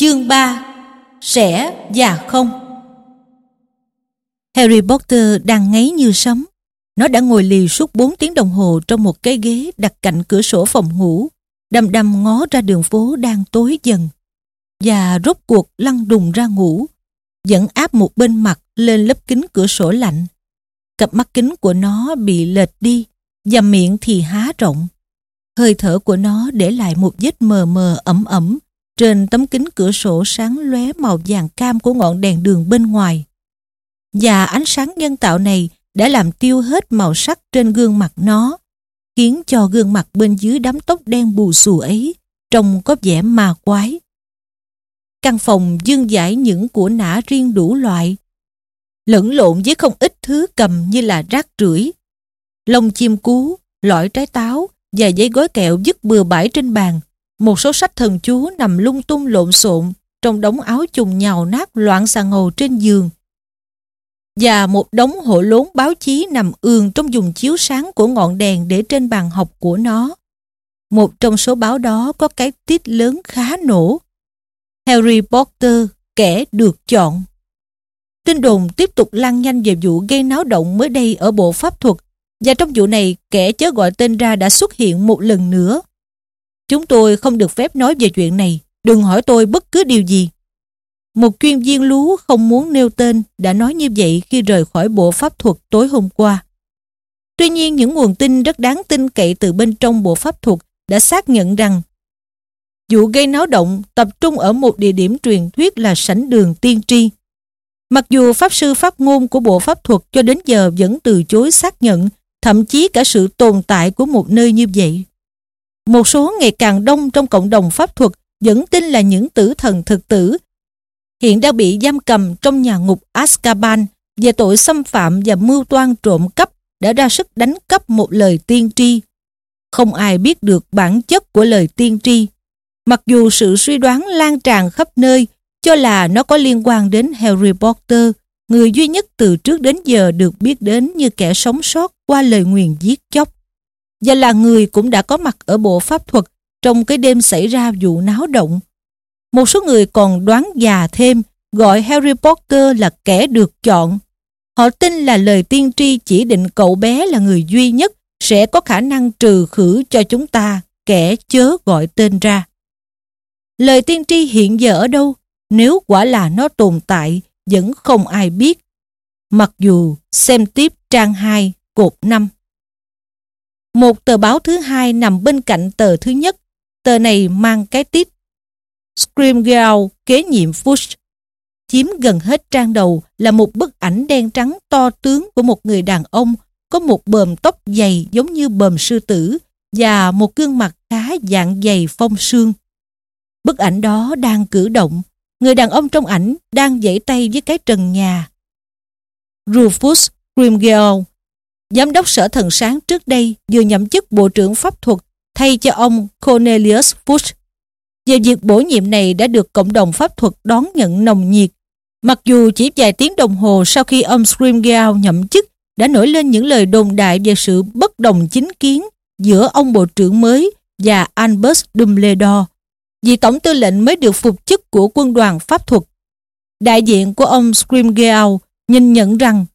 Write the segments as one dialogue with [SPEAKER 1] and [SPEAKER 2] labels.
[SPEAKER 1] Chương 3 Sẽ và không Harry Potter đang ngáy như sấm. Nó đã ngồi lì suốt 4 tiếng đồng hồ trong một cái ghế đặt cạnh cửa sổ phòng ngủ, đăm đăm ngó ra đường phố đang tối dần. Và rốt cuộc lăn đùng ra ngủ, vẫn áp một bên mặt lên lớp kính cửa sổ lạnh. Cặp mắt kính của nó bị lệch đi, và miệng thì há rộng. Hơi thở của nó để lại một vết mờ mờ ẩm ẩm trên tấm kính cửa sổ sáng lóe màu vàng cam của ngọn đèn đường bên ngoài. Và ánh sáng nhân tạo này đã làm tiêu hết màu sắc trên gương mặt nó, khiến cho gương mặt bên dưới đám tóc đen bù xù ấy trông có vẻ ma quái. Căn phòng dương giải những của nã riêng đủ loại, lẫn lộn với không ít thứ cầm như là rác rưởi, lông chim cú, lõi trái táo và giấy gói kẹo dứt bừa bãi trên bàn một số sách thần chú nằm lung tung lộn xộn trong đống áo chùng nhào nát loạn xà ngầu trên giường. Và một đống hộ lốn báo chí nằm ườn trong vùng chiếu sáng của ngọn đèn để trên bàn học của nó. Một trong số báo đó có cái tít lớn khá nổ. Harry Potter, kẻ được chọn. Tin đồn tiếp tục lan nhanh về vụ gây náo động mới đây ở bộ pháp thuật và trong vụ này kẻ chớ gọi tên ra đã xuất hiện một lần nữa. Chúng tôi không được phép nói về chuyện này. Đừng hỏi tôi bất cứ điều gì. Một chuyên viên lú không muốn nêu tên đã nói như vậy khi rời khỏi bộ pháp thuật tối hôm qua. Tuy nhiên, những nguồn tin rất đáng tin cậy từ bên trong bộ pháp thuật đã xác nhận rằng vụ gây náo động tập trung ở một địa điểm truyền thuyết là sảnh đường tiên tri. Mặc dù pháp sư phát ngôn của bộ pháp thuật cho đến giờ vẫn từ chối xác nhận, thậm chí cả sự tồn tại của một nơi như vậy. Một số ngày càng đông trong cộng đồng pháp thuật vẫn tin là những tử thần thực tử hiện đang bị giam cầm trong nhà ngục Azkaban về tội xâm phạm và mưu toan trộm cắp đã ra sức đánh cắp một lời tiên tri. Không ai biết được bản chất của lời tiên tri. Mặc dù sự suy đoán lan tràn khắp nơi cho là nó có liên quan đến Harry Potter, người duy nhất từ trước đến giờ được biết đến như kẻ sống sót qua lời nguyền giết chóc và là người cũng đã có mặt ở bộ pháp thuật trong cái đêm xảy ra vụ náo động. Một số người còn đoán già thêm gọi Harry Potter là kẻ được chọn. Họ tin là lời tiên tri chỉ định cậu bé là người duy nhất sẽ có khả năng trừ khử cho chúng ta kẻ chớ gọi tên ra. Lời tiên tri hiện giờ ở đâu? Nếu quả là nó tồn tại, vẫn không ai biết. Mặc dù xem tiếp trang 2, cột 5. Một tờ báo thứ hai nằm bên cạnh tờ thứ nhất. Tờ này mang cái tít Screamgirl kế nhiệm Fuchs. Chiếm gần hết trang đầu là một bức ảnh đen trắng to tướng của một người đàn ông có một bờm tóc dày giống như bờm sư tử và một gương mặt khá dạng dày phong sương. Bức ảnh đó đang cử động. Người đàn ông trong ảnh đang giãy tay với cái trần nhà. Rufus Screamgirl Giám đốc sở thần sáng trước đây vừa nhậm chức Bộ trưởng Pháp thuật thay cho ông Cornelius Fuchs. Về việc bổ nhiệm này đã được cộng đồng pháp thuật đón nhận nồng nhiệt. Mặc dù chỉ vài tiếng đồng hồ sau khi ông Scrimgeour nhậm chức đã nổi lên những lời đồn đại về sự bất đồng chính kiến giữa ông bộ trưởng mới và Albus Dumbledore, vì tổng tư lệnh mới được phục chức của quân đoàn pháp thuật. Đại diện của ông Scrimgeour nhìn nhận rằng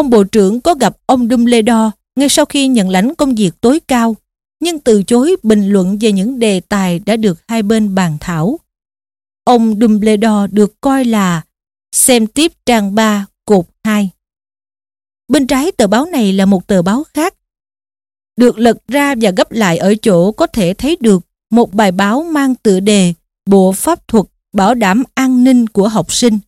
[SPEAKER 1] Ông bộ trưởng có gặp ông Dumbledore ngay sau khi nhận lãnh công việc tối cao, nhưng từ chối bình luận về những đề tài đã được hai bên bàn thảo. Ông Dumbledore được coi là xem tiếp trang 3 cột 2. Bên trái tờ báo này là một tờ báo khác. Được lật ra và gấp lại ở chỗ có thể thấy được một bài báo mang tựa đề Bộ Pháp thuật bảo đảm an ninh của học sinh.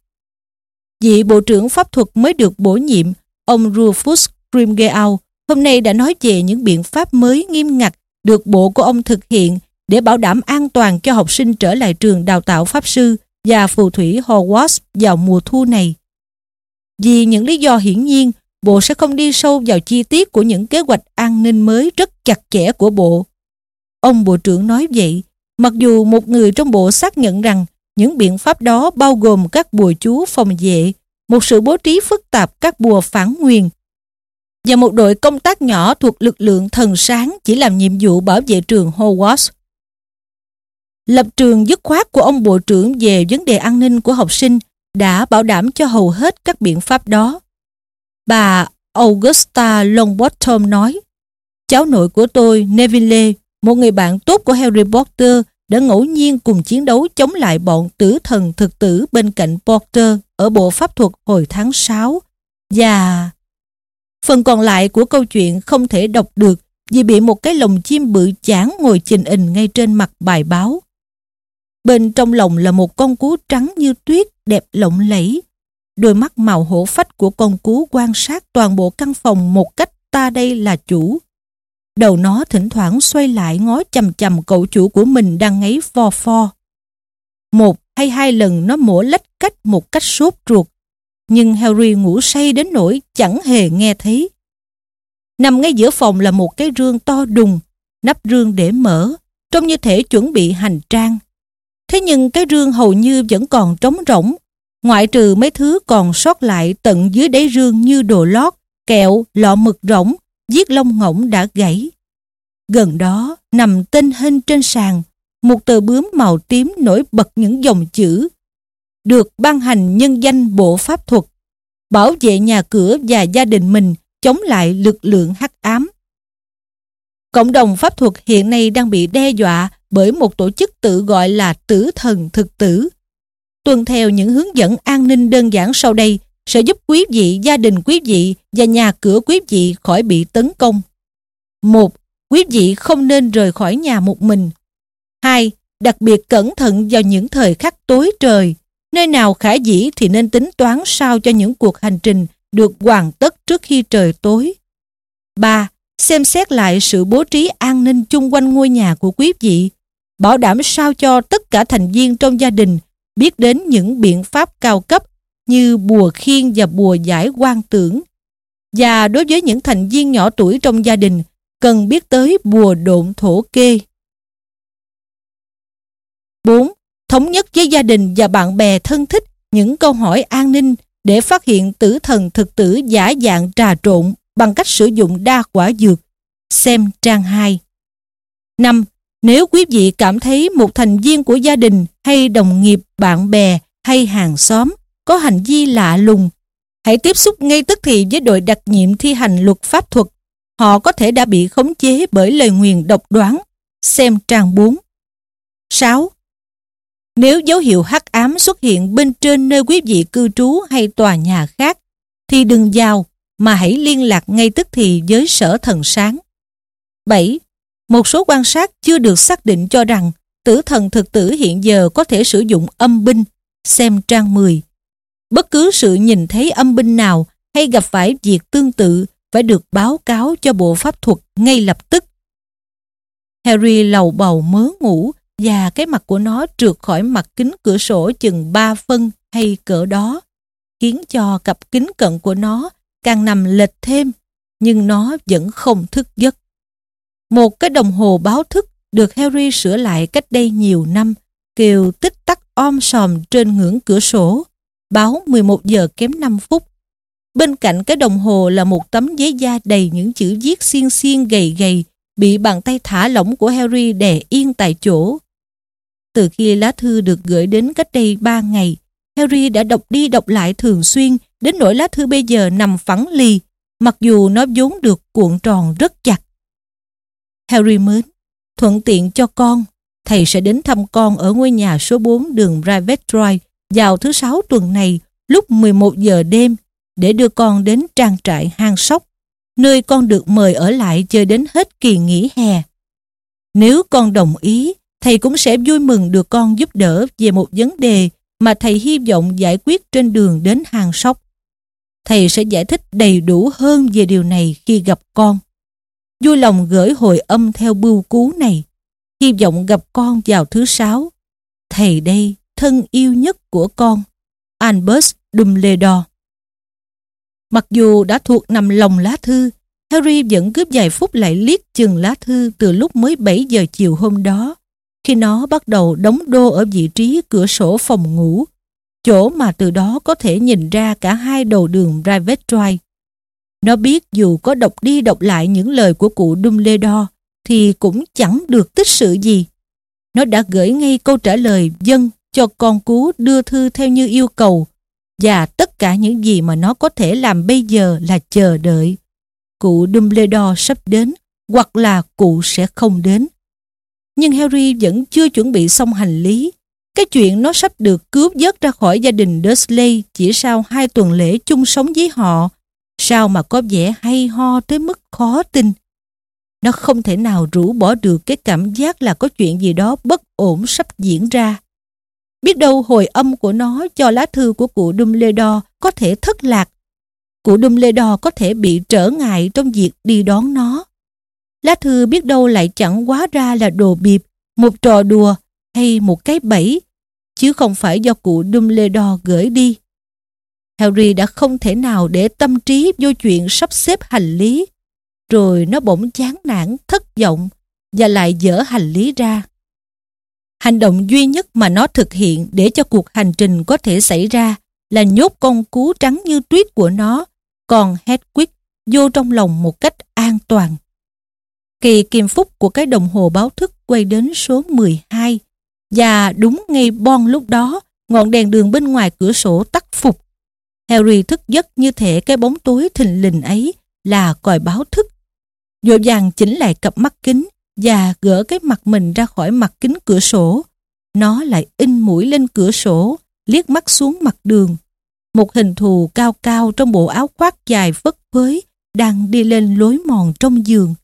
[SPEAKER 1] Vị Bộ trưởng Pháp thuật mới được bổ nhiệm Ông Rufus Grimgeau hôm nay đã nói về những biện pháp mới nghiêm ngặt được bộ của ông thực hiện để bảo đảm an toàn cho học sinh trở lại trường đào tạo pháp sư và phù thủy Hogwarts vào mùa thu này. Vì những lý do hiển nhiên, bộ sẽ không đi sâu vào chi tiết của những kế hoạch an ninh mới rất chặt chẽ của bộ. Ông Bộ trưởng nói vậy, mặc dù một người trong bộ xác nhận rằng những biện pháp đó bao gồm các bùa chú phòng vệ một sự bố trí phức tạp các bùa phản nguyền và một đội công tác nhỏ thuộc lực lượng thần sáng chỉ làm nhiệm vụ bảo vệ trường Hogwarts. Lập trường dứt khoát của ông Bộ trưởng về vấn đề an ninh của học sinh đã bảo đảm cho hầu hết các biện pháp đó. Bà Augusta Longbottom nói, cháu nội của tôi, Neville, một người bạn tốt của Harry Potter, đã ngẫu nhiên cùng chiến đấu chống lại bọn tử thần thực tử bên cạnh Potter ở bộ pháp thuật hồi tháng 6. Và... Phần còn lại của câu chuyện không thể đọc được vì bị một cái lồng chim bự chán ngồi trình hình ngay trên mặt bài báo. Bên trong lồng là một con cú trắng như tuyết, đẹp lộng lẫy. Đôi mắt màu hổ phách của con cú quan sát toàn bộ căn phòng một cách ta đây là chủ. Đầu nó thỉnh thoảng xoay lại ngó chầm chầm cậu chủ của mình đang ngáy pho pho. Một hay hai lần nó mổ lách cách một cách sốt ruột. Nhưng Harry ngủ say đến nỗi chẳng hề nghe thấy. Nằm ngay giữa phòng là một cái rương to đùng, nắp rương để mở, trông như thể chuẩn bị hành trang. Thế nhưng cái rương hầu như vẫn còn trống rỗng, ngoại trừ mấy thứ còn sót lại tận dưới đáy rương như đồ lót, kẹo, lọ mực rỗng, viết lông ngỗng đã gãy. Gần đó, nằm tinh hình trên sàn, một tờ bướm màu tím nổi bật những dòng chữ được ban hành nhân danh bộ pháp thuật bảo vệ nhà cửa và gia đình mình chống lại lực lượng hắc ám. Cộng đồng pháp thuật hiện nay đang bị đe dọa bởi một tổ chức tự gọi là tử thần thực tử. Tuân theo những hướng dẫn an ninh đơn giản sau đây sẽ giúp quý vị, gia đình quý vị và nhà cửa quý vị khỏi bị tấn công. Một, Quý vị không nên rời khỏi nhà một mình. Hai, Đặc biệt cẩn thận vào những thời khắc tối trời. Nơi nào khả dĩ thì nên tính toán sao cho những cuộc hành trình được hoàn tất trước khi trời tối. 3. Xem xét lại sự bố trí an ninh chung quanh ngôi nhà của quý vị, bảo đảm sao cho tất cả thành viên trong gia đình biết đến những biện pháp cao cấp như bùa khiên và bùa giải quan tưởng. Và đối với những thành viên nhỏ tuổi trong gia đình, cần biết tới bùa độn thổ kê. 4. Thống nhất với gia đình và bạn bè thân thích những câu hỏi an ninh để phát hiện tử thần thực tử giả dạng trà trộn bằng cách sử dụng đa quả dược. Xem trang 2. 5. Nếu quý vị cảm thấy một thành viên của gia đình hay đồng nghiệp, bạn bè hay hàng xóm có hành vi lạ lùng, hãy tiếp xúc ngay tức thì với đội đặc nhiệm thi hành luật pháp thuật. Họ có thể đã bị khống chế bởi lời nguyền độc đoán. Xem trang 4. 6. Nếu dấu hiệu hắc ám xuất hiện bên trên nơi quý vị cư trú hay tòa nhà khác, thì đừng vào mà hãy liên lạc ngay tức thì với sở thần sáng. 7. Một số quan sát chưa được xác định cho rằng tử thần thực tử hiện giờ có thể sử dụng âm binh, xem trang 10. Bất cứ sự nhìn thấy âm binh nào hay gặp phải việc tương tự phải được báo cáo cho bộ pháp thuật ngay lập tức. Harry lầu bầu mớ ngủ và cái mặt của nó trượt khỏi mặt kính cửa sổ chừng 3 phân hay cỡ đó, khiến cho cặp kính cận của nó càng nằm lệch thêm, nhưng nó vẫn không thức giấc. Một cái đồng hồ báo thức được Harry sửa lại cách đây nhiều năm, kêu tích tắc om sòm trên ngưỡng cửa sổ, báo 11 giờ kém 5 phút. Bên cạnh cái đồng hồ là một tấm giấy da đầy những chữ viết xiên xiên gầy gầy, bị bàn tay thả lỏng của Harry đè yên tại chỗ. Từ khi lá thư được gửi đến cách đây 3 ngày, Harry đã đọc đi đọc lại thường xuyên đến nỗi lá thư bây giờ nằm phẳng lì, mặc dù nó vốn được cuộn tròn rất chặt. Harry mến, thuận tiện cho con, thầy sẽ đến thăm con ở ngôi nhà số 4 đường Private Drive vào thứ sáu tuần này lúc 11 giờ đêm để đưa con đến trang trại hang sóc, nơi con được mời ở lại chơi đến hết kỳ nghỉ hè. Nếu con đồng ý, thầy cũng sẽ vui mừng được con giúp đỡ về một vấn đề mà thầy hy vọng giải quyết trên đường đến hàng sóc. Thầy sẽ giải thích đầy đủ hơn về điều này khi gặp con. Vui lòng gửi hồi âm theo bưu cú này. Hy vọng gặp con vào thứ sáu. Thầy đây, thân yêu nhất của con. Albus Dumbledore. Mặc dù đã thuộc nằm lòng lá thư, Harry vẫn cướp vài phút lại liếc chừng lá thư từ lúc mới 7 giờ chiều hôm đó khi nó bắt đầu đóng đô ở vị trí cửa sổ phòng ngủ, chỗ mà từ đó có thể nhìn ra cả hai đầu đường Private Drive. Nó biết dù có đọc đi đọc lại những lời của cụ Dumbledore thì cũng chẳng được tích sự gì. Nó đã gửi ngay câu trả lời dân cho con cú đưa thư theo như yêu cầu và tất cả những gì mà nó có thể làm bây giờ là chờ đợi. Cụ Dumbledore sắp đến, hoặc là cụ sẽ không đến. Nhưng Harry vẫn chưa chuẩn bị xong hành lý. Cái chuyện nó sắp được cướp vớt ra khỏi gia đình Dursley chỉ sau hai tuần lễ chung sống với họ. Sao mà có vẻ hay ho tới mức khó tin. Nó không thể nào rũ bỏ được cái cảm giác là có chuyện gì đó bất ổn sắp diễn ra. Biết đâu hồi âm của nó cho lá thư của cụ Dumbledore có thể thất lạc. Cụ Dumbledore có thể bị trở ngại trong việc đi đón nó. Lá thư biết đâu lại chẳng quá ra là đồ bịp, một trò đùa hay một cái bẫy, chứ không phải do cụ Dumbledore gửi đi. Harry đã không thể nào để tâm trí vô chuyện sắp xếp hành lý. Rồi nó bỗng chán nản, thất vọng và lại dỡ hành lý ra. Hành động duy nhất mà nó thực hiện để cho cuộc hành trình có thể xảy ra là nhốt con cú trắng như tuyết của nó, còn Hedwig vô trong lòng một cách an toàn. Kỳ kim phúc của cái đồng hồ báo thức quay đến số 12 và đúng ngay bon lúc đó ngọn đèn đường bên ngoài cửa sổ tắt phục. Harry thức giấc như thể cái bóng tối thình lình ấy là còi báo thức. Dội vàng chỉnh lại cặp mắt kính và gỡ cái mặt mình ra khỏi mặt kính cửa sổ. Nó lại in mũi lên cửa sổ, liếc mắt xuống mặt đường. Một hình thù cao cao trong bộ áo khoác dài phất phới đang đi lên lối mòn trong giường.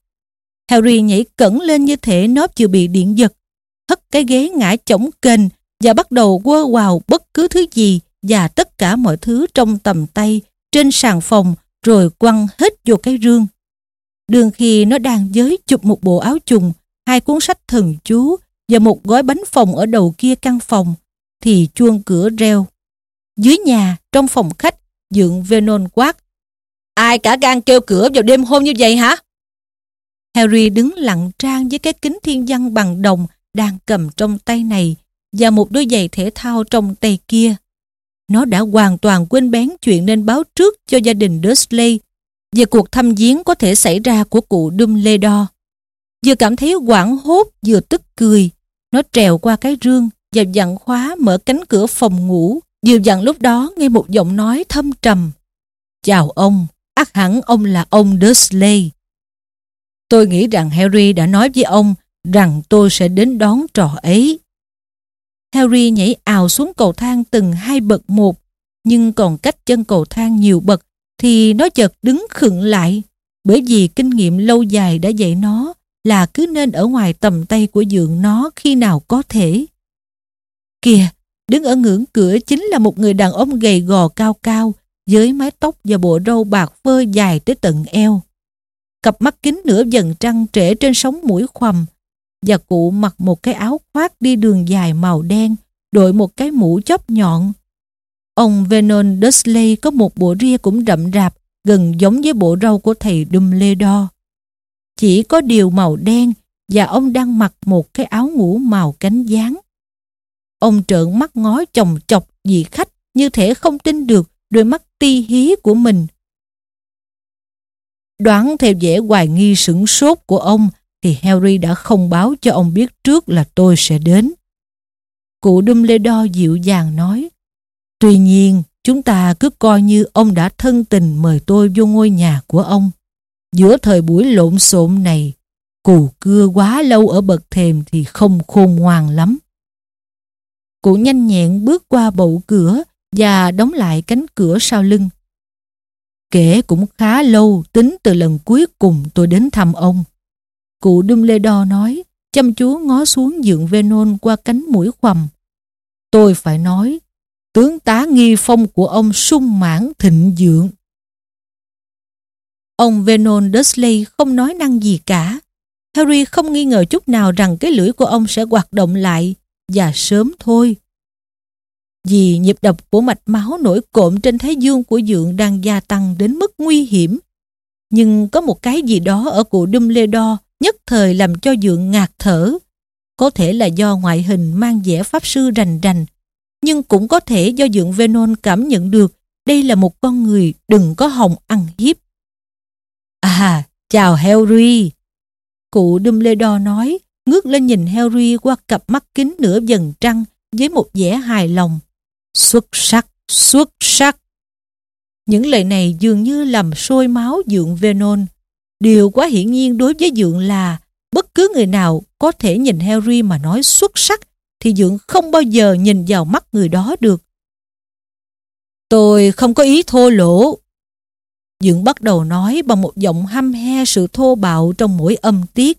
[SPEAKER 1] Harry nhảy cẩn lên như thể nó chưa bị điện giật, hất cái ghế ngã chổng kênh và bắt đầu quơ quào bất cứ thứ gì và tất cả mọi thứ trong tầm tay trên sàn phòng rồi quăng hết vô cái rương. Đường khi nó đang giới chụp một bộ áo trùng, hai cuốn sách thần chú và một gói bánh phòng ở đầu kia căn phòng, thì chuông cửa reo. Dưới nhà, trong phòng khách, dượng Venon quát. Ai cả gan kêu cửa vào đêm hôm như vậy hả? Harry đứng lặng trang với cái kính thiên văn bằng đồng đang cầm trong tay này và một đôi giày thể thao trong tay kia. Nó đã hoàn toàn quên bén chuyện nên báo trước cho gia đình Dursley về cuộc thăm viếng có thể xảy ra của cụ Dumbledore. Vừa cảm thấy quảng hốt vừa tức cười, nó trèo qua cái rương và dặn khóa mở cánh cửa phòng ngủ. Vừa dặn lúc đó nghe một giọng nói thâm trầm. Chào ông, ác hẳn ông là ông Dursley. Tôi nghĩ rằng Harry đã nói với ông rằng tôi sẽ đến đón trò ấy. Harry nhảy ào xuống cầu thang từng hai bậc một, nhưng còn cách chân cầu thang nhiều bậc thì nó chợt đứng khựng lại bởi vì kinh nghiệm lâu dài đã dạy nó là cứ nên ở ngoài tầm tay của dượng nó khi nào có thể. Kìa, đứng ở ngưỡng cửa chính là một người đàn ông gầy gò cao cao với mái tóc và bộ râu bạc phơ dài tới tận eo. Cặp mắt kính nửa dần trăng trễ trên sống mũi khoằm và cụ mặc một cái áo khoác đi đường dài màu đen đội một cái mũ chóp nhọn Ông Vernon Dursley có một bộ ria cũng rậm rạp, gần giống với bộ râu của thầy Dumbledore. Chỉ có điều màu đen và ông đang mặc một cái áo ngủ màu cánh gián. Ông trợn mắt ngó chồng chọc vị khách như thể không tin được đôi mắt ti hí của mình. Đoán theo vẻ hoài nghi sửng sốt của ông thì Harry đã không báo cho ông biết trước là tôi sẽ đến. Cụ Dumbledore dịu dàng nói Tuy nhiên, chúng ta cứ coi như ông đã thân tình mời tôi vô ngôi nhà của ông. Giữa thời buổi lộn xộn này, cù cưa quá lâu ở bậc thềm thì không khôn ngoan lắm. Cụ nhanh nhẹn bước qua bậu cửa và đóng lại cánh cửa sau lưng. Kể cũng khá lâu tính từ lần cuối cùng tôi đến thăm ông. Cụ Dumbledore nói, chăm chú ngó xuống giường Venon qua cánh mũi khoằm. Tôi phải nói, tướng tá nghi phong của ông sung mãn thịnh vượng. Ông Venon Dursley không nói năng gì cả. Harry không nghi ngờ chút nào rằng cái lưỡi của ông sẽ hoạt động lại, và sớm thôi. Vì nhịp đập của mạch máu nổi cộm trên thái dương của dượng đang gia tăng đến mức nguy hiểm. Nhưng có một cái gì đó ở cụ Dumbledore nhất thời làm cho dượng ngạt thở. Có thể là do ngoại hình mang vẻ pháp sư rành rành nhưng cũng có thể do Dượng Venon cảm nhận được đây là một con người đừng có hòng ăn hiếp. À, chào Harry. Cụ Dumbledore nói ngước lên nhìn Harry qua cặp mắt kính nửa dần trăng với một vẻ hài lòng. Xuất sắc, xuất sắc. Những lời này dường như làm sôi máu dượng Venon. Điều quá hiển nhiên đối với dượng là bất cứ người nào có thể nhìn Harry mà nói xuất sắc thì dượng không bao giờ nhìn vào mắt người đó được. Tôi không có ý thô lỗ. Dượng bắt đầu nói bằng một giọng hăm he sự thô bạo trong mỗi âm tiết.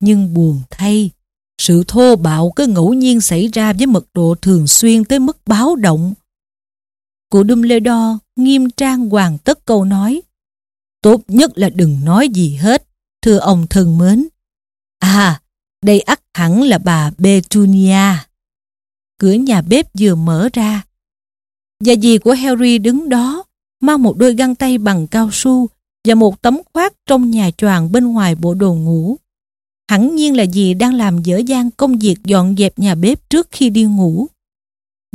[SPEAKER 1] Nhưng buồn thay, sự thô bạo cứ ngẫu nhiên xảy ra với mật độ thường xuyên tới mức báo động. Cụ Dumbledore nghiêm trang hoàn tất câu nói. Tốt nhất là đừng nói gì hết, thưa ông thân mến. À, đây ắt hẳn là bà Petunia. Cửa nhà bếp vừa mở ra. Và dì của Harry đứng đó, mang một đôi găng tay bằng cao su và một tấm khoác trong nhà choàng bên ngoài bộ đồ ngủ. Hẳn nhiên là dì đang làm dở dang công việc dọn dẹp nhà bếp trước khi đi ngủ.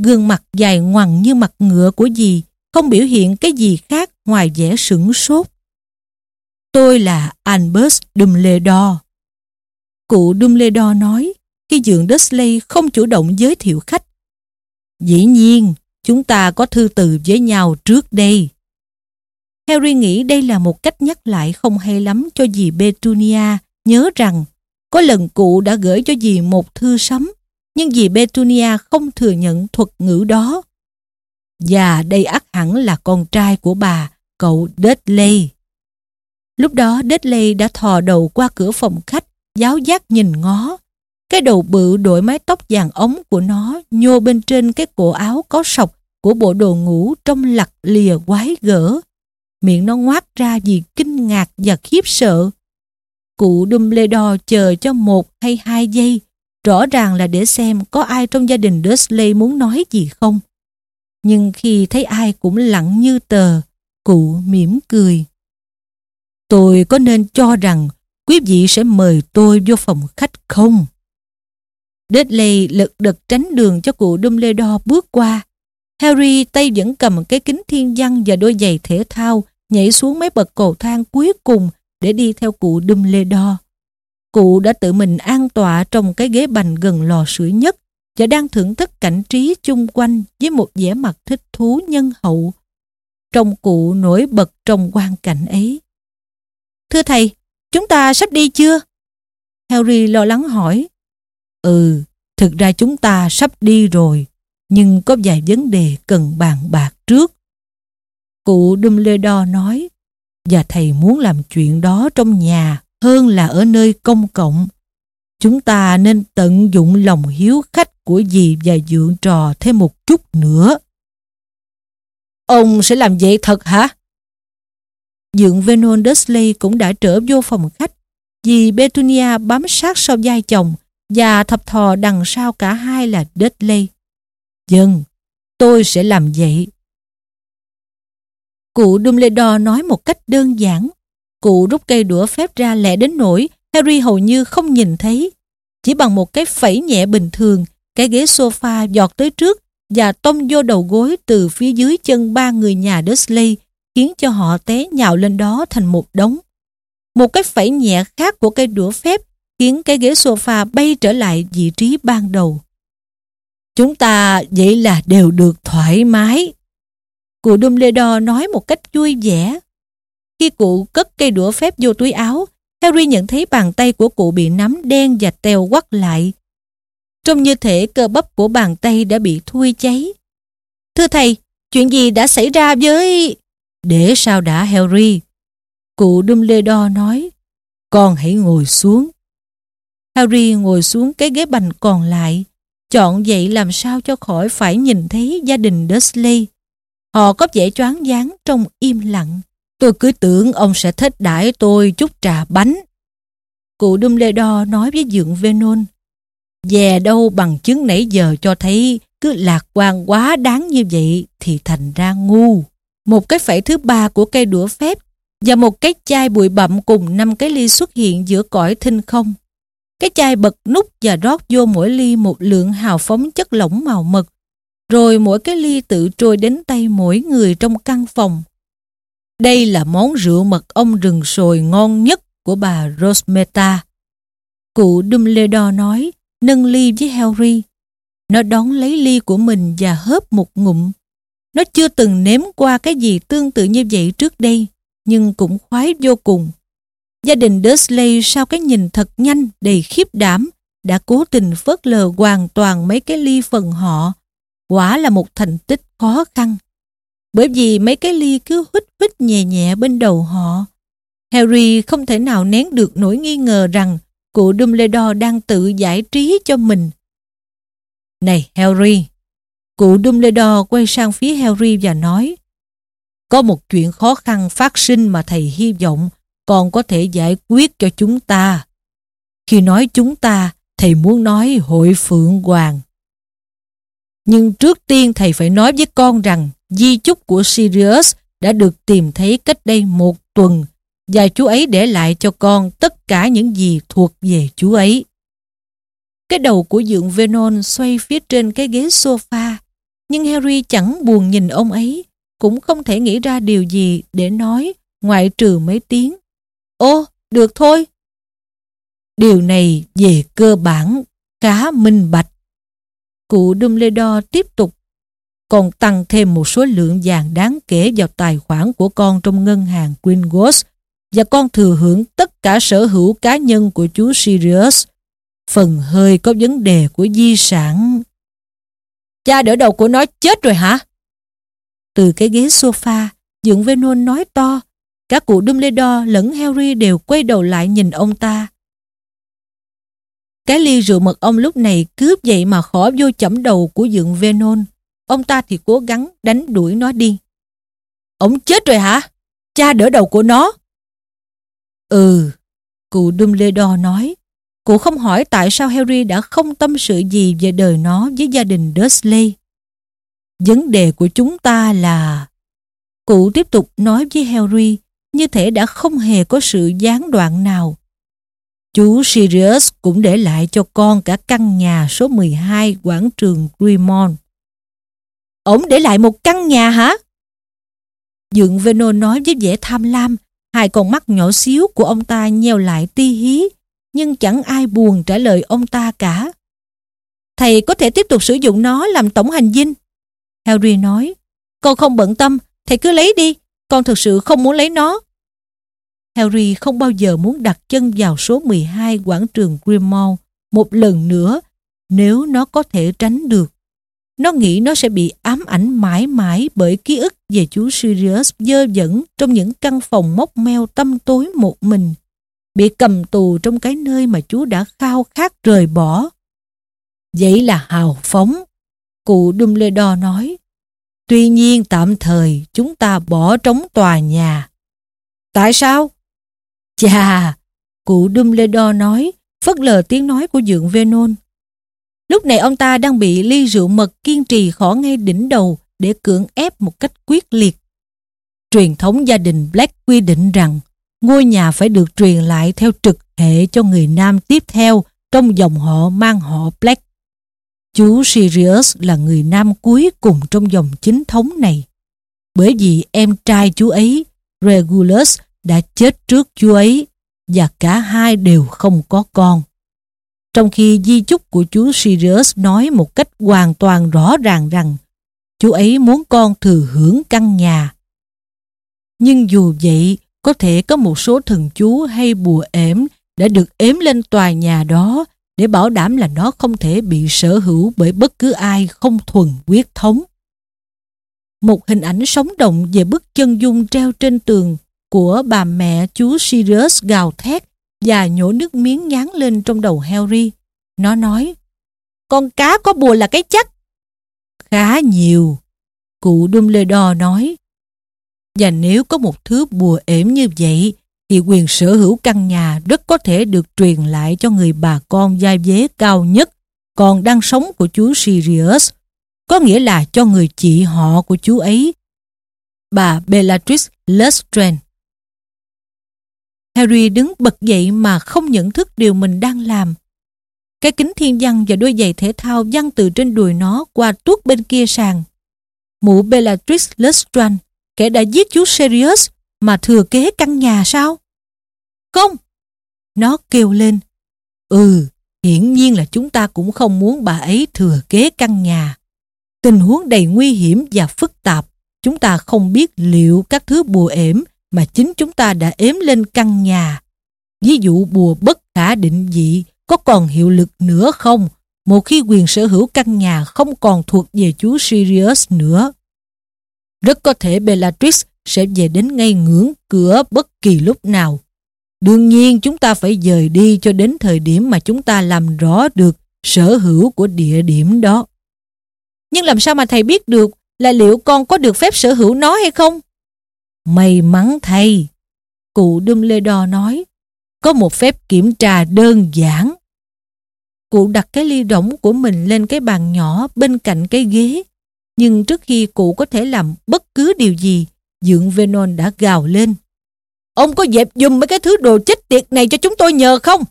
[SPEAKER 1] Gương mặt dài ngoằng như mặt ngựa của dì không biểu hiện cái gì khác ngoài vẻ sửng sốt. Tôi là Albus Dumbledore. Cụ Dumbledore nói khi dượng Dursley không chủ động giới thiệu khách. Dĩ nhiên, chúng ta có thư từ với nhau trước đây. Harry nghĩ đây là một cách nhắc lại không hay lắm cho dì Petunia nhớ rằng có lần cụ đã gửi cho dì một thư sấm nhưng dì Petunia không thừa nhận thuật ngữ đó. Và đây ắt hẳn là con trai của bà, cậu Dudley. Lúc đó Dudley đã thò đầu qua cửa phòng khách, giáo giác nhìn ngó. Cái đầu bự đội mái tóc vàng ống của nó nhô bên trên cái cổ áo có sọc của bộ đồ ngủ trong lặt lìa quái gở. Miệng nó ngoác ra vì kinh ngạc và khiếp sợ. Cụ đun lê đo chờ cho một hay hai giây, rõ ràng là để xem có ai trong gia đình Dursley muốn nói gì không. Nhưng khi thấy ai cũng lặng như tờ, cụ mỉm cười. Tôi có nên cho rằng quý vị sẽ mời tôi vô phòng khách không? Dudley lật đật tránh đường cho cụ Dumbledore bước qua. Harry tay vẫn cầm cái kính thiên văn và đôi giày thể thao nhảy xuống mấy bậc cầu thang cuối cùng để đi theo cụ Dumbledore. Cụ đã tự mình an tọa trong cái ghế bành gần lò sưởi nhất và đang thưởng thức cảnh trí chung quanh với một vẻ mặt thích thú nhân hậu. Trong cụ nổi bật trong quan cảnh ấy. Thưa thầy, chúng ta sắp đi chưa? Harry lo lắng hỏi. Ừ, thực ra chúng ta sắp đi rồi, nhưng có vài vấn đề cần bàn bạc trước. Cụ Dumbledore nói, và thầy muốn làm chuyện đó trong nhà hơn là ở nơi công cộng. Chúng ta nên tận dụng lòng hiếu khách của dì và dượng trò thêm một chút nữa. Ông sẽ làm vậy thật hả? Dượng Venon Dursley cũng đã trở vô phòng khách. vì Petunia bám sát sau vai chồng và thập thò đằng sau cả hai là dursley Dân, tôi sẽ làm vậy. Cụ Dumbledore nói một cách đơn giản. Cụ rút cây đũa phép ra lẹ đến nỗi Harry hầu như không nhìn thấy. Chỉ bằng một cái phẩy nhẹ bình thường, cái ghế sofa giọt tới trước và tông vô đầu gối từ phía dưới chân ba người nhà Dursley khiến cho họ té nhào lên đó thành một đống. Một cái phẩy nhẹ khác của cây đũa phép khiến cái ghế sofa bay trở lại vị trí ban đầu. Chúng ta vậy là đều được thoải mái. Cụ Dumbledore nói một cách vui vẻ. Khi cụ cất cây đũa phép vô túi áo, Harry nhận thấy bàn tay của cụ bị nắm đen và teo quắt lại. Trông như thể cơ bắp của bàn tay đã bị thui cháy. Thưa thầy, chuyện gì đã xảy ra với... Để sao đã Harry? Cụ Dumbledore nói, con hãy ngồi xuống. Harry ngồi xuống cái ghế bành còn lại, chọn dậy làm sao cho khỏi phải nhìn thấy gia đình Dursley. Họ có vẻ choáng váng trong im lặng. Tôi cứ tưởng ông sẽ thích đãi tôi chút trà bánh. Cụ Dumbledore nói với dượng Venon. Về đâu bằng chứng nãy giờ cho thấy cứ lạc quan quá đáng như vậy thì thành ra ngu. Một cái phẩy thứ ba của cây đũa phép và một cái chai bụi bặm cùng năm cái ly xuất hiện giữa cõi thinh không. Cái chai bật nút và rót vô mỗi ly một lượng hào phóng chất lỏng màu mực, rồi mỗi cái ly tự trôi đến tay mỗi người trong căn phòng. Đây là món rượu mật ong rừng sồi ngon nhất của bà Rosmeta. Cụ Dumbledore nói, nâng ly với Harry. Nó đón lấy ly của mình và hớp một ngụm. Nó chưa từng nếm qua cái gì tương tự như vậy trước đây, nhưng cũng khoái vô cùng. Gia đình Dursley sau cái nhìn thật nhanh đầy khiếp đảm đã cố tình phớt lờ hoàn toàn mấy cái ly phần họ. Quả là một thành tích khó khăn. Bởi vì mấy cái ly cứ hít hít nhẹ nhẹ bên đầu họ. Harry không thể nào nén được nỗi nghi ngờ rằng cụ Dumbledore đang tự giải trí cho mình. Này Harry! Cụ Dumbledore quay sang phía Harry và nói Có một chuyện khó khăn phát sinh mà thầy hy vọng còn có thể giải quyết cho chúng ta. Khi nói chúng ta, thầy muốn nói hội Phượng Hoàng. Nhưng trước tiên thầy phải nói với con rằng di chúc của Sirius đã được tìm thấy cách đây một tuần và chú ấy để lại cho con tất cả những gì thuộc về chú ấy. Cái đầu của dượng Venon xoay phía trên cái ghế sofa nhưng Harry chẳng buồn nhìn ông ấy cũng không thể nghĩ ra điều gì để nói ngoại trừ mấy tiếng. Ô, được thôi. Điều này về cơ bản khá minh bạch. Cụ Dumbledore tiếp tục còn tăng thêm một số lượng vàng đáng kể vào tài khoản của con trong ngân hàng Gringotts và con thừa hưởng tất cả sở hữu cá nhân của chú Sirius. Phần hơi có vấn đề của di sản. Cha đỡ đầu của nó chết rồi hả? Từ cái ghế sofa, Dượng Venon nói to. Cả cụ Dumbledore lẫn Harry đều quay đầu lại nhìn ông ta. Cái ly rượu mật ong lúc này cướp dậy mà khó vô chẩm đầu của Dượng Venon. Ông ta thì cố gắng đánh đuổi nó đi. Ông chết rồi hả? Cha đỡ đầu của nó. Ừ, cụ Dumbledore nói. Cụ không hỏi tại sao Harry đã không tâm sự gì về đời nó với gia đình Dursley. Vấn đề của chúng ta là... Cụ tiếp tục nói với Harry như thể đã không hề có sự gián đoạn nào. Chú Sirius cũng để lại cho con cả căn nhà số 12 quảng trường Grimond. Ông để lại một căn nhà hả? Dượng Venon nói với vẻ tham lam, hai con mắt nhỏ xíu của ông ta nheo lại ti hí, nhưng chẳng ai buồn trả lời ông ta cả. Thầy có thể tiếp tục sử dụng nó làm tổng hành dinh. Harry nói, con không bận tâm, thầy cứ lấy đi, con thực sự không muốn lấy nó. Harry không bao giờ muốn đặt chân vào số 12 quảng trường Grimmauld một lần nữa nếu nó có thể tránh được. Nó nghĩ nó sẽ bị ám ảnh mãi mãi bởi ký ức về chú Sirius dơ dẫn trong những căn phòng móc meo tâm tối một mình, bị cầm tù trong cái nơi mà chú đã khao khát rời bỏ. Vậy là hào phóng, cụ Dumbledore nói. Tuy nhiên tạm thời chúng ta bỏ trống tòa nhà. Tại sao? Chà, cụ Dumbledore nói, phất lờ tiếng nói của dượng Venon. Lúc này ông ta đang bị ly rượu mật kiên trì khỏ ngay đỉnh đầu để cưỡng ép một cách quyết liệt. Truyền thống gia đình Black quy định rằng ngôi nhà phải được truyền lại theo trực hệ cho người nam tiếp theo trong dòng họ mang họ Black. Chú Sirius là người nam cuối cùng trong dòng chính thống này. Bởi vì em trai chú ấy, Regulus, đã chết trước chú ấy và cả hai đều không có con. Trong khi di chúc của chú Sirius nói một cách hoàn toàn rõ ràng rằng chú ấy muốn con thừa hưởng căn nhà. Nhưng dù vậy, có thể có một số thần chú hay bùa ếm đã được ếm lên tòa nhà đó để bảo đảm là nó không thể bị sở hữu bởi bất cứ ai không thuần quyết thống. Một hình ảnh sống động về bức chân dung treo trên tường của bà mẹ chú Sirius gào thét và nhổ nước miếng nhán lên trong đầu Harry. Nó nói, con cá có bùa là cái chắc. Khá nhiều, cụ Dumbledore nói. Và nếu có một thứ bùa ểm như vậy, thì quyền sở hữu căn nhà rất có thể được truyền lại cho người bà con gia vế cao nhất còn đang sống của chú Sirius, có nghĩa là cho người chị họ của chú ấy, bà Bellatrix Lestrange. Harry đứng bật dậy mà không nhận thức điều mình đang làm. Cái kính thiên văn và đôi giày thể thao văng từ trên đùi nó qua tuốt bên kia sàn. Mụ Bellatrix Lestrange, kẻ đã giết chú Sirius mà thừa kế căn nhà sao? Không! Nó kêu lên. Ừ, hiển nhiên là chúng ta cũng không muốn bà ấy thừa kế căn nhà. Tình huống đầy nguy hiểm và phức tạp. Chúng ta không biết liệu các thứ bùa ếm mà chính chúng ta đã ếm lên căn nhà. Ví dụ bùa bất khả định dị có còn hiệu lực nữa không một khi quyền sở hữu căn nhà không còn thuộc về chú Sirius nữa. Rất có thể Bellatrix sẽ về đến ngay ngưỡng cửa bất kỳ lúc nào. Đương nhiên chúng ta phải dời đi cho đến thời điểm mà chúng ta làm rõ được sở hữu của địa điểm đó. Nhưng làm sao mà thầy biết được là liệu con có được phép sở hữu nó hay không? May mắn thầy. Cụ Dumbledore nói, có một phép kiểm tra đơn giản. Cụ đặt cái ly rỗng của mình lên cái bàn nhỏ bên cạnh cái ghế. Nhưng trước khi cụ có thể làm bất cứ điều gì, Dượng Venon đã gào lên. Ông có dẹp dùm mấy cái thứ đồ chết tiệt này cho chúng tôi nhờ không?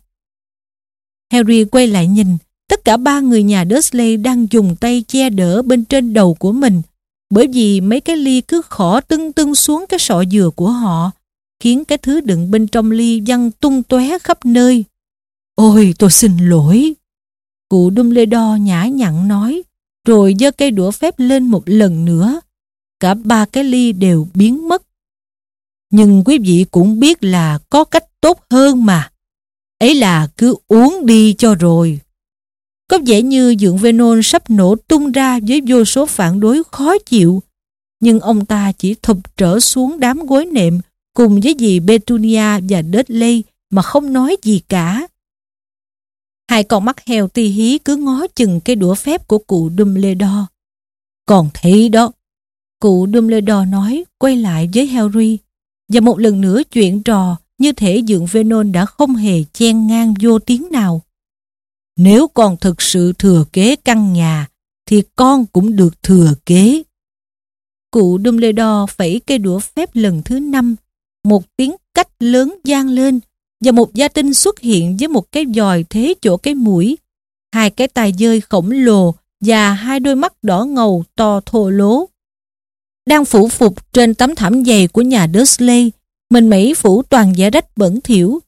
[SPEAKER 1] Harry quay lại nhìn, tất cả ba người nhà Dursley đang dùng tay che đỡ bên trên đầu của mình, bởi vì mấy cái ly cứ khỏ tưng tưng xuống cái sọ dừa của họ, khiến cái thứ đựng bên trong ly văng tung tóe khắp nơi. Ôi, tôi xin lỗi. Cụ Dumbledore nhã nhặn nói, rồi giơ cây đũa phép lên một lần nữa. Cả ba cái ly đều biến mất. Nhưng quý vị cũng biết là có cách tốt hơn mà. Ấy là cứ uống đi cho rồi. Có vẻ như dượng Venon sắp nổ tung ra với vô số phản đối khó chịu. Nhưng ông ta chỉ thụp trở xuống đám gối nệm cùng với dì Petunia và Dudley mà không nói gì cả. Hai con mắt heo ti hí cứ ngó chừng cái đũa phép của cụ Dumbledore. Còn thấy đó, cụ Dumbledore nói quay lại với Harry và một lần nữa chuyện trò như thể dượng Venon đã không hề chen ngang vô tiếng nào. Nếu con thực sự thừa kế căn nhà thì con cũng được thừa kế. Cụ Dumbledore phẩy cây đũa phép lần thứ năm một tiếng cách lớn gian lên và một gia tinh xuất hiện với một cái dòi thế chỗ cái mũi, hai cái tai dơi khổng lồ và hai đôi mắt đỏ ngầu to thô lố. Đang phủ phục trên tấm thảm dày của nhà Dursley, mình Mỹ phủ toàn giả rách bẩn thỉu.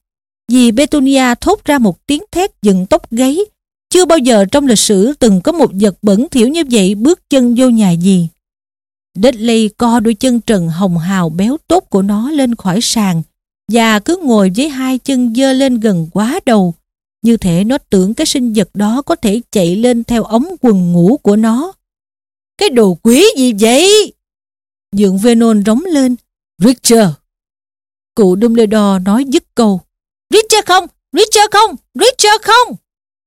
[SPEAKER 1] Vì Petunia thốt ra một tiếng thét dựng tóc gáy. Chưa bao giờ trong lịch sử từng có một vật bẩn thỉu như vậy bước chân vô nhà gì. Dudley co đôi chân trần hồng hào béo tốt của nó lên khỏi sàn và cứ ngồi với hai chân dơ lên gần quá đầu. Như thể nó tưởng cái sinh vật đó có thể chạy lên theo ống quần ngủ của nó. Cái đồ quý gì vậy? Dượng Venon rống lên. Richard! Cụ Dumbledore nói dứt câu. Richard không! Richard không! Richard không!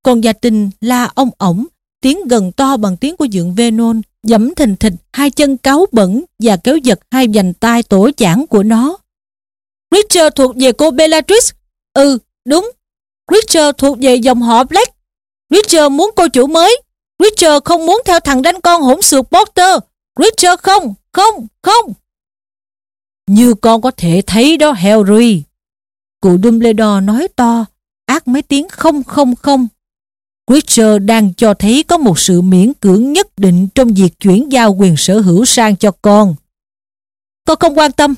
[SPEAKER 1] Còn gia tình la ông ổng, tiếng gần to bằng tiếng của dượng Venon dẫm thình thịch hai chân cáo bẩn và kéo giật hai vành tai tổ chản của nó. Richard thuộc về cô Bellatrix. Ừ, đúng. Richard thuộc về dòng họ Black. Richard muốn cô chủ mới. Richard không muốn theo thằng đánh con hỗn xược Potter. Richard không, không, không. Như con có thể thấy đó Harry. Cụ Dumbledore nói to, ác mấy tiếng không không không Richard đang cho thấy có một sự miễn cưỡng nhất định trong việc chuyển giao quyền sở hữu sang cho con. Con không quan tâm.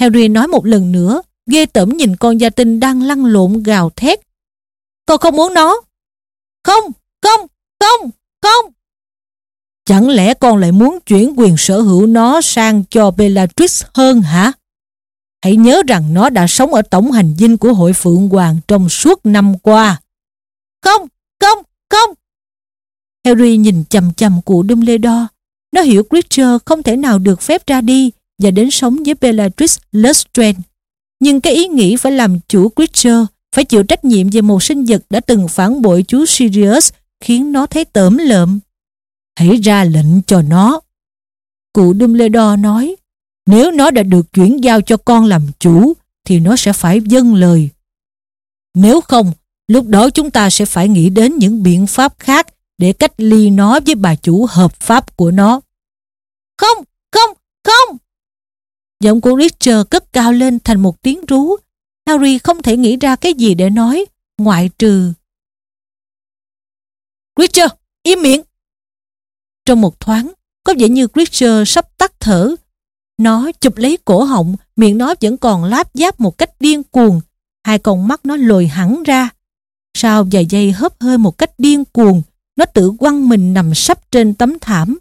[SPEAKER 1] Harry nói một lần nữa, ghê tởm nhìn con gia tinh đang lăn lộn gào thét. Con không muốn nó. Không, không, không, không. Chẳng lẽ con lại muốn chuyển quyền sở hữu nó sang cho Bellatrix hơn hả? Hãy nhớ rằng nó đã sống ở tổng hành dinh của hội Phượng Hoàng trong suốt năm qua. Không, không, không. Harry nhìn chầm chầm cụ Dumbledore. Nó hiểu Creature không thể nào được phép ra đi và đến sống với Bellatrix Lestrange. Nhưng cái ý nghĩ phải làm chủ Creature, phải chịu trách nhiệm về một sinh vật đã từng phản bội chú Sirius khiến nó thấy tởm lợm. Hãy ra lệnh cho nó. Cụ Dumbledore nói, nếu nó đã được chuyển giao cho con làm chủ, thì nó sẽ phải dâng lời. Nếu không, Lúc đó chúng ta sẽ phải nghĩ đến những biện pháp khác để cách ly nó với bà chủ hợp pháp của nó. Không, không, không! Giọng của Richard cất cao lên thành một tiếng rú. Harry không thể nghĩ ra cái gì để nói, ngoại trừ. Richard, im miệng! Trong một thoáng, có vẻ như Richard sắp tắt thở. Nó chụp lấy cổ họng, miệng nó vẫn còn láp giáp một cách điên cuồng. Hai con mắt nó lồi hẳn ra. sau vài giây hớp hơi một cách điên cuồng, nó tự quăng mình nằm sắp trên tấm thảm.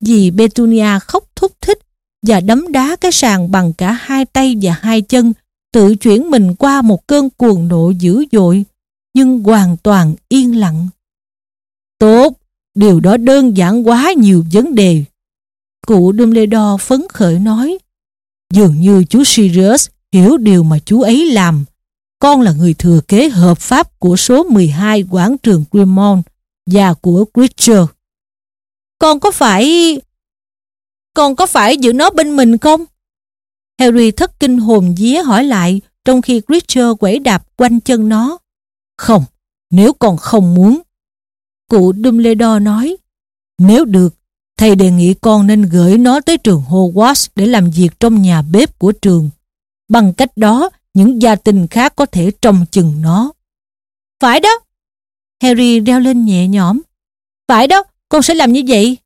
[SPEAKER 1] Dì Petunia khóc thúc thích và đấm đá cái sàn bằng cả hai tay và hai chân, tự chuyển mình qua một cơn cuồng nộ dữ dội, nhưng hoàn toàn yên lặng. Tốt, điều đó đơn giản quá nhiều vấn đề. Cụ Dumbledore phấn khởi nói, dường như chú Sirius hiểu điều mà chú ấy làm. Con là người thừa kế hợp pháp của số 12 quảng trường Grimmauld và của Creature. Con có phải... Con có phải giữ nó bên mình không? Harry thất kinh hồn vía hỏi lại trong khi Creature quẩy đạp quanh chân nó. Không, nếu con không muốn. Cụ Dumbledore nói, nếu được, thầy đề nghị con nên gửi nó tới trường Hogwarts để làm việc trong nhà bếp của trường. Bằng cách đó, những gia đình khác có thể trông chừng nó. Phải đó. Harry reo lên nhẹ nhõm. Phải đó, con sẽ làm như vậy.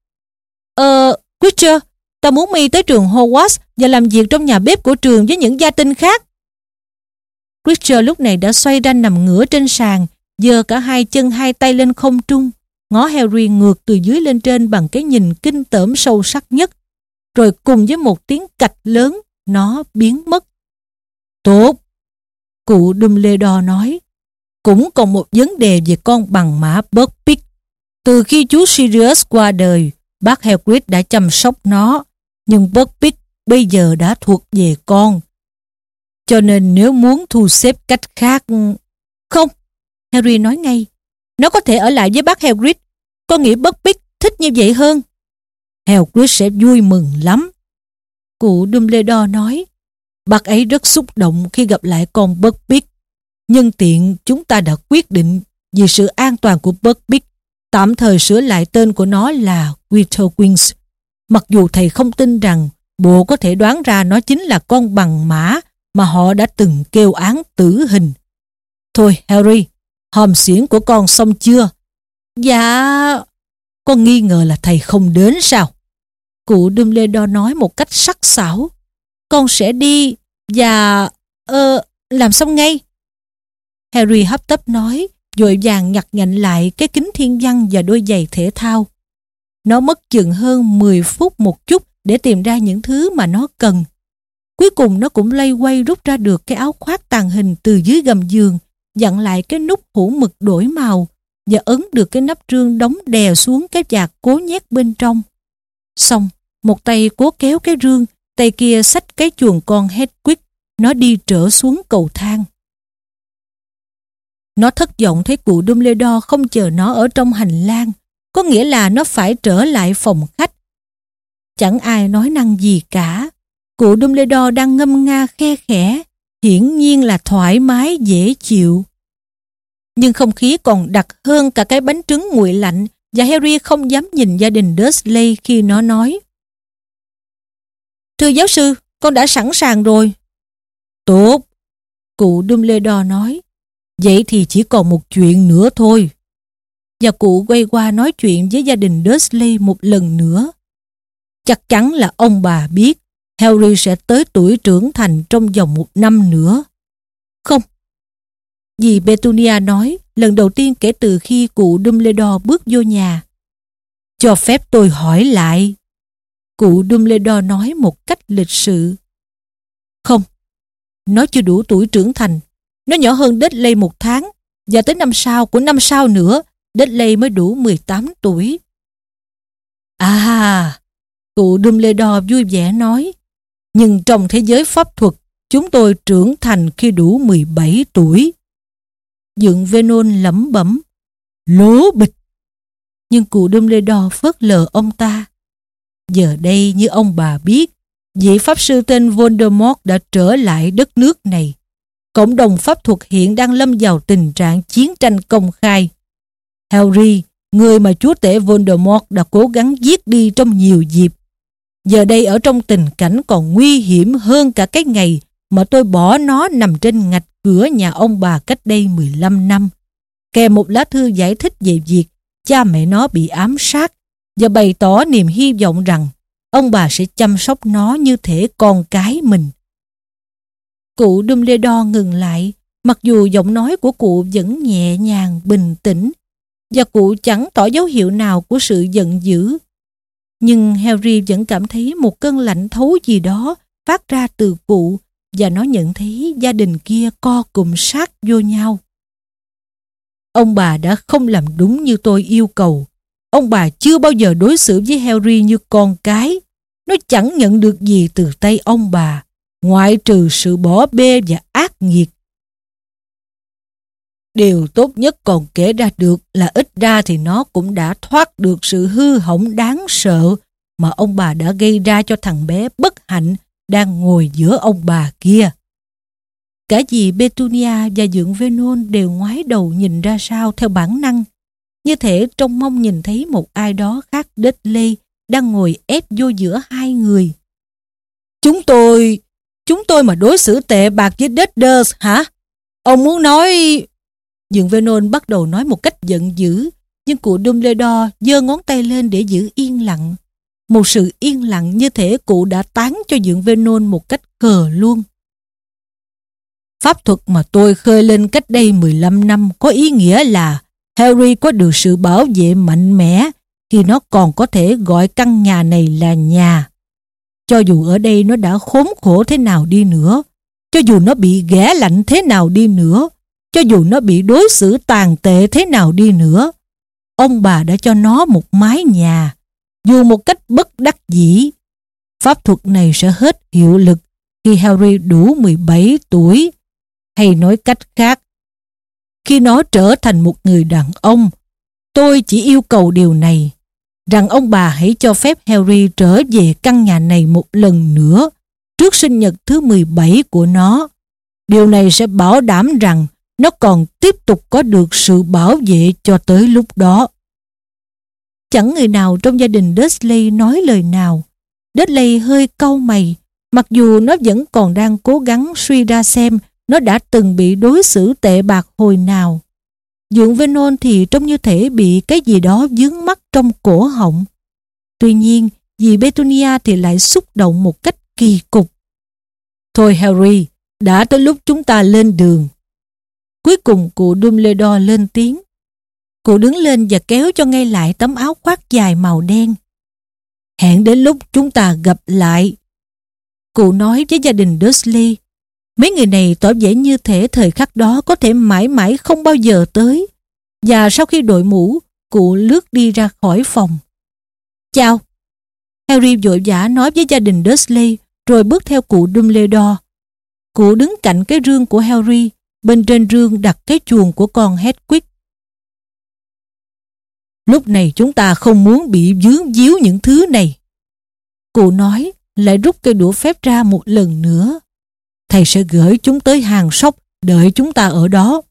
[SPEAKER 1] Ờ, Creature, ta muốn mi tới trường Hogwarts và làm việc trong nhà bếp của trường với những gia tinh khác. Creature lúc này đã xoay ra nằm ngửa trên sàn, giơ cả hai chân hai tay lên không trung, ngó Harry ngược từ dưới lên trên bằng cái nhìn kinh tởm sâu sắc nhất, rồi cùng với một tiếng cạch lớn, nó biến mất. Tốt, cụ Dumbledore nói, cũng còn một vấn đề về con bằng mã Buckbeak. Từ khi chú Sirius qua đời, bác Hagrid đã chăm sóc nó, nhưng Buckbeak bây giờ đã thuộc về con. Cho nên nếu muốn thu xếp cách khác... Không, Harry nói ngay. Nó có thể ở lại với bác Hagrid. Con nghĩ Buckbeak thích như vậy hơn. Hagrid sẽ vui mừng lắm. Cụ Dumbledore nói. Bác ấy rất xúc động khi gặp lại con Buckbeak. Nhân tiện chúng ta đã quyết định vì sự an toàn của Buckbeak tạm thời sửa lại tên của nó là Wings. Mặc dù thầy không tin rằng bộ có thể đoán ra nó chính là con bằng mã mà họ đã từng kêu án tử hình. Thôi Harry, hòm xiển của con xong chưa? Dạ... Con nghi ngờ là thầy không đến sao? Cụ Dumbledore nói một cách sắc sảo. Con sẽ đi và... Ờ, làm xong ngay. Harry hấp tấp nói, dội vàng nhặt nhạnh lại cái kính thiên văn và đôi giày thể thao. Nó mất chừng hơn 10 phút một chút để tìm ra những thứ mà nó cần. Cuối cùng nó cũng lay quay rút ra được cái áo khoác tàn hình từ dưới gầm giường, dặn lại cái nút hũ mực đổi màu và ấn được cái nắp trương đóng đè xuống cái vạt cố nhét bên trong. Xong, một tay cố kéo cái rương, tay kia xách cái chuồng con Hedwig, nó đi trở xuống cầu thang. Nó thất vọng thấy cụ Dumbledore không chờ nó ở trong hành lang, có nghĩa là nó phải trở lại phòng khách. Chẳng ai nói năng gì cả. Cụ Dumbledore đang ngâm nga khe khẽ, hiển nhiên là thoải mái dễ chịu. Nhưng không khí còn đặc hơn cả cái bánh trứng nguội lạnh và Harry không dám nhìn gia đình Dursley khi nó nói. Thưa giáo sư, con đã sẵn sàng rồi. Tốt, cụ Dumbledore nói. Vậy thì chỉ còn một chuyện nữa thôi. Và cụ quay qua nói chuyện với gia đình Dursley một lần nữa. Chắc chắn là ông bà biết Harry sẽ tới tuổi trưởng thành trong vòng một năm nữa. Không. Dì Petunia nói lần đầu tiên kể từ khi cụ Dumbledore bước vô nhà. Cho phép tôi hỏi lại. Cụ Dumbledore nói một cách lịch sự. Không, nó chưa đủ tuổi trưởng thành. Nó nhỏ hơn Dudley một tháng và tới năm sau của năm sau nữa Dudley mới đủ 18 tuổi. À, cụ Dumbledore vui vẻ nói nhưng trong thế giới pháp thuật, chúng tôi trưởng thành khi đủ 17 tuổi. Dượng Venon lẩm bẩm, lố bịch. Nhưng cụ Dumbledore phớt lờ ông ta. Giờ đây như ông bà biết, vị pháp sư tên Voldemort đã trở lại đất nước này. Cộng đồng pháp thuật hiện đang lâm vào tình trạng chiến tranh công khai. Harry, người mà chúa tể Voldemort đã cố gắng giết đi trong nhiều dịp, Giờ đây ở trong tình cảnh còn nguy hiểm hơn cả cái ngày mà tôi bỏ nó nằm trên ngạch cửa nhà ông bà cách đây 15 năm. Kèm một lá thư giải thích về việc cha mẹ nó bị ám sát và bày tỏ niềm hy vọng rằng ông bà sẽ chăm sóc nó như thể con cái mình. Cụ Dumbledore ngừng lại, Mặc dù giọng nói của cụ vẫn nhẹ nhàng, bình tĩnh và cụ chẳng tỏ dấu hiệu nào của sự giận dữ. Nhưng Harry vẫn cảm thấy một cơn lạnh thấu gì đó phát ra từ cụ và nó nhận thấy gia đình kia co cụm sát vô nhau. Ông bà đã không làm đúng như tôi yêu cầu. Ông bà chưa bao giờ đối xử với Harry như con cái. Nó chẳng nhận được gì từ tay ông bà, ngoại trừ sự bỏ bê và ác nghiệt. Điều tốt nhất còn kể ra được là ít ra thì nó cũng đã thoát được sự hư hỏng đáng sợ mà ông bà đã gây ra cho thằng bé bất hạnh đang ngồi giữa ông bà kia. Cả dì Petunia và dượng Venon đều ngoái đầu nhìn ra sao theo bản năng, như thể trông mong nhìn thấy một ai đó khác đết lê đang ngồi ép vô giữa hai người. Chúng tôi, chúng tôi mà đối xử tệ bạc với Deaders hả? Ông muốn nói... Dượng Venon bắt đầu nói một cách giận dữ, nhưng cụ Dumbledore giơ ngón tay lên để giữ yên lặng. Một sự yên lặng như thể cụ đã tán cho Dượng Venon một cách khờ luôn. Pháp thuật mà tôi khơi lên cách đây 15 năm có ý nghĩa là Harry có được sự bảo vệ mạnh mẽ khi nó còn có thể gọi căn nhà này là nhà. Cho dù ở đây nó đã khốn khổ thế nào đi nữa, cho dù nó bị ghẻ lạnh thế nào đi nữa, cho dù nó bị đối xử tàn tệ thế nào đi nữa, ông bà đã cho nó một mái nhà, dù một cách bất đắc dĩ. Pháp thuật này sẽ hết hiệu lực khi Harry đủ 17 tuổi hay nói cách khác, khi nó trở thành một người đàn ông, tôi chỉ yêu cầu điều này, rằng ông bà hãy cho phép Harry trở về căn nhà này một lần nữa trước sinh nhật thứ 17 của nó. Điều này sẽ bảo đảm rằng nó còn tiếp tục có được sự bảo vệ cho tới lúc đó. Chẳng người nào trong gia đình Dudley nói lời nào. Dudley hơi cau mày, mặc dù nó vẫn còn đang cố gắng suy ra xem nó đã từng bị đối xử tệ bạc hồi nào. Dượng Venon thì trông như thể bị cái gì đó dướng mắt trong cổ họng. Tuy nhiên, dì Petunia thì lại xúc động một cách kỳ cục. Thôi Harry, đã tới lúc chúng ta lên đường. Cuối cùng cụ Dumbledore lên tiếng. Cụ đứng lên và kéo cho ngay lại tấm áo khoác dài màu đen. Hẹn đến lúc chúng ta gặp lại. Cụ nói với gia đình Dursley Mấy người này tỏ vẻ như thể thời khắc đó có thể mãi mãi không bao giờ tới. Và sau khi đội mũ, cụ lướt đi ra khỏi phòng. Chào! Harry vội vã nói với gia đình Dursley rồi bước theo cụ Dumbledore. Cụ đứng cạnh cái rương của Harry, bên trên rương đặt cái chuồng của con Hedwig. Lúc này chúng ta không muốn bị dướng díu những thứ này. Cụ nói, lại rút cây đũa phép ra một lần nữa thầy sẽ gửi chúng tới hàng sóc đợi chúng ta ở đó.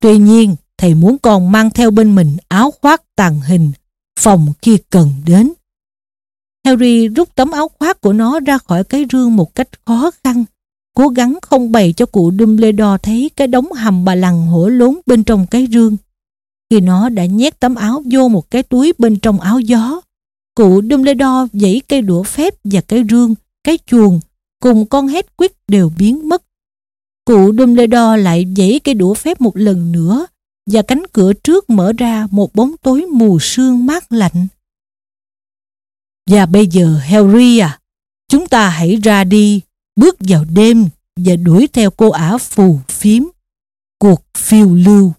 [SPEAKER 1] Tuy nhiên, thầy muốn con mang theo bên mình áo khoác tàn hình, phòng khi cần đến. Harry rút tấm áo khoác của nó ra khỏi cái rương một cách khó khăn, cố gắng không bày cho cụ Dumbledore thấy cái đống hầm bà lằng hổ lốn bên trong cái rương. Khi nó đã nhét tấm áo vô một cái túi bên trong áo gió, cụ Dumbledore dãy cây đũa phép và cái rương, cái chuồng cùng con hét quyết đều biến mất. Cụ Dumbledore lại giãy cây đũa phép một lần nữa và cánh cửa trước mở ra một bóng tối mù sương mát lạnh. Và bây giờ Harry à, chúng ta hãy ra đi, bước vào đêm và đuổi theo cô ả phù phiếm. Cuộc phiêu lưu.